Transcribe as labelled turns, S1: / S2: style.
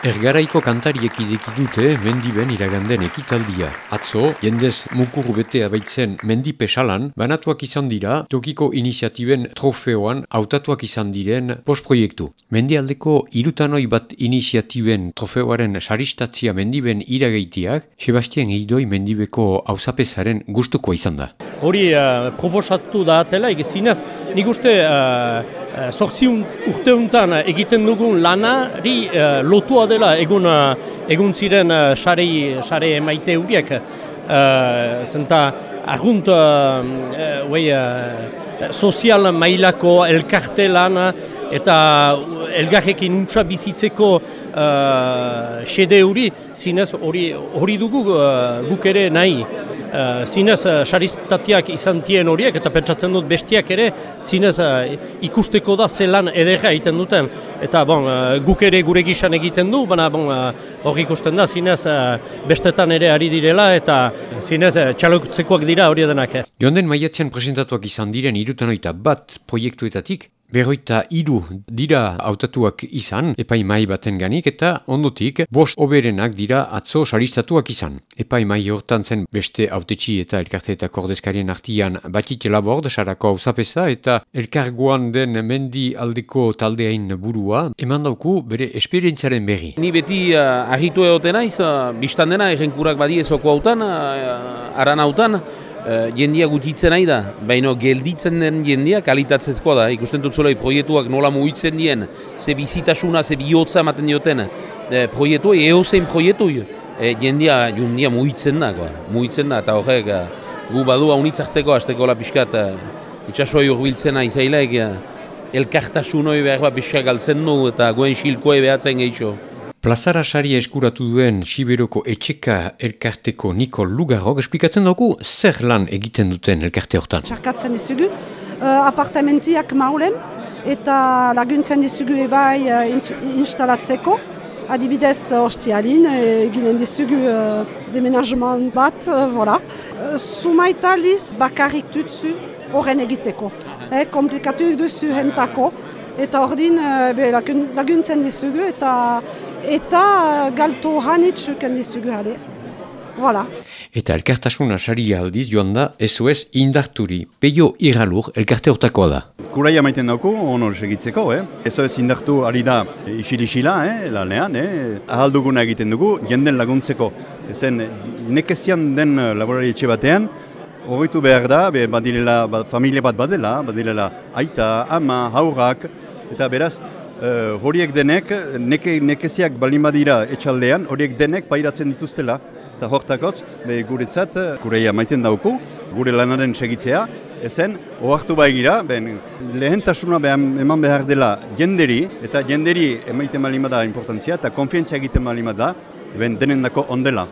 S1: Ergaraiko kantariek ideki dute mendiben iraganden ekitaldia. Atzo, jendez mukuru betea baitzen mendi pesalan, banatuak izan dira tokiko iniziatiben trofeoan hautatuak izan diren postproiektu. Mendialdeko irutanoi bat iniziatiben trofeoaren saristatzia mendiben iragaitiak, Sebastian Eidoi mendibeko hausapesaren gustuko izan da.
S2: Hori uh, proposatu da atela, egizinez, nik uste uh, sortzi urte untan egiten dugun lanari uh, lotua dela egun, uh, egun ziren uh, sare, sare emaite huriek. Uh, zenta, argunt uh, uh, sozial mailako elkarte lan eta elgarrekin untsa bizitzeko uh, xede hori, zinez hori dugu uh, guk ere nahi. Uh, zinez uh, saristatiak izan tien horiek eta pentsatzen dut bestiak ere zinez uh, ikusteko da zelan edera egiten duten eta bon, uh, guk ere gure gizan egiten du baina bon, hori ikusten da zinez bestetan ere ari direla eta zinez txalokutzekoak dira hori denak.
S1: Joan den maiatzen presentatuak izan diren irutan bat proiektuetatik Berroita hiru dira hautatuak izan, epai mai baten ganik, eta ondotik bost oberenak dira atzo saristatuak izan. Epai mai hortan zen beste autetxi eta elkarte eta kordezkarien artian batik labord, sarako hausapesa, eta elkargoan den mendi aldeko taldeain burua, eman dauku bere esperientziaren berri.
S3: Ni beti uh, argitu egoten naiz, uh, biztan dena, errenkurak badiezoko hautan, uh, aran hautan, Uh, jendia gutitzen nahi da, baina gelditzen den jendia kalitatzezkoa da. Ikusten dut zola, proiektuak nola mugitzen dien, ze bizitasuna, ze bihotza ematen dioten e, proiektu, eo zein proiektu, e, jendia, jendia mugitzen da, mugitzen da, eta horrek gu badu haunitzartzeko, azteko la pixkat, itxasoi urbiltzena izaileak, uh, elkartasun hori behar bat pixka galtzen du, eta goen xilkoe behatzen gehiago.
S1: Plazara saria eskuratu duen Siberoko etxeka elkarteko Nikol Lugarok esplikatzen dugu zer lan egiten duten elkarte hortan.
S4: Txarkatzen dizugu, uh, apartamentiak maulen eta laguntzen dizugu ebai uh, instalatzeko. Adibidez, hostialin, eginen dizugu uh, demenajman bat, uh, voilà. Uh, Sumaitaliz bakarrik tutzu horren egiteko. Eh, komplikatu duzu hentako eta ordin uh, laguntzen dizugu eta eta galto hanitz dizugu hale. Voilà.
S1: Eta elkartasuna sari aldiz joan da SOS indarturi. Peio irralur elkarte hortakoa da.
S5: Kuraia maiten dauku, ono segitzeko, eh? SOS indartu ari da isilisila, eh? lanean, eh? ahalduguna egiten dugu, jenden laguntzeko. Ezen, nekezian den laborari etxe batean, Horritu behar da, be, badirela, ba, familia bat badela, badirela aita, ama, haurrak, eta beraz, uh, horiek denek, neke, nekeziak balin badira etxaldean, horiek denek pairatzen dituztela. Eta hortakotz, be, guretzat, gureia maiten dauku, gure lanaren segitzea, ezen, ohartu baigira, ben, lehentasuna behan, eman behar dela jenderi, eta jenderi emaiten balin bada importantzia, eta konfientzia egiten balin bada, ben denen ondela.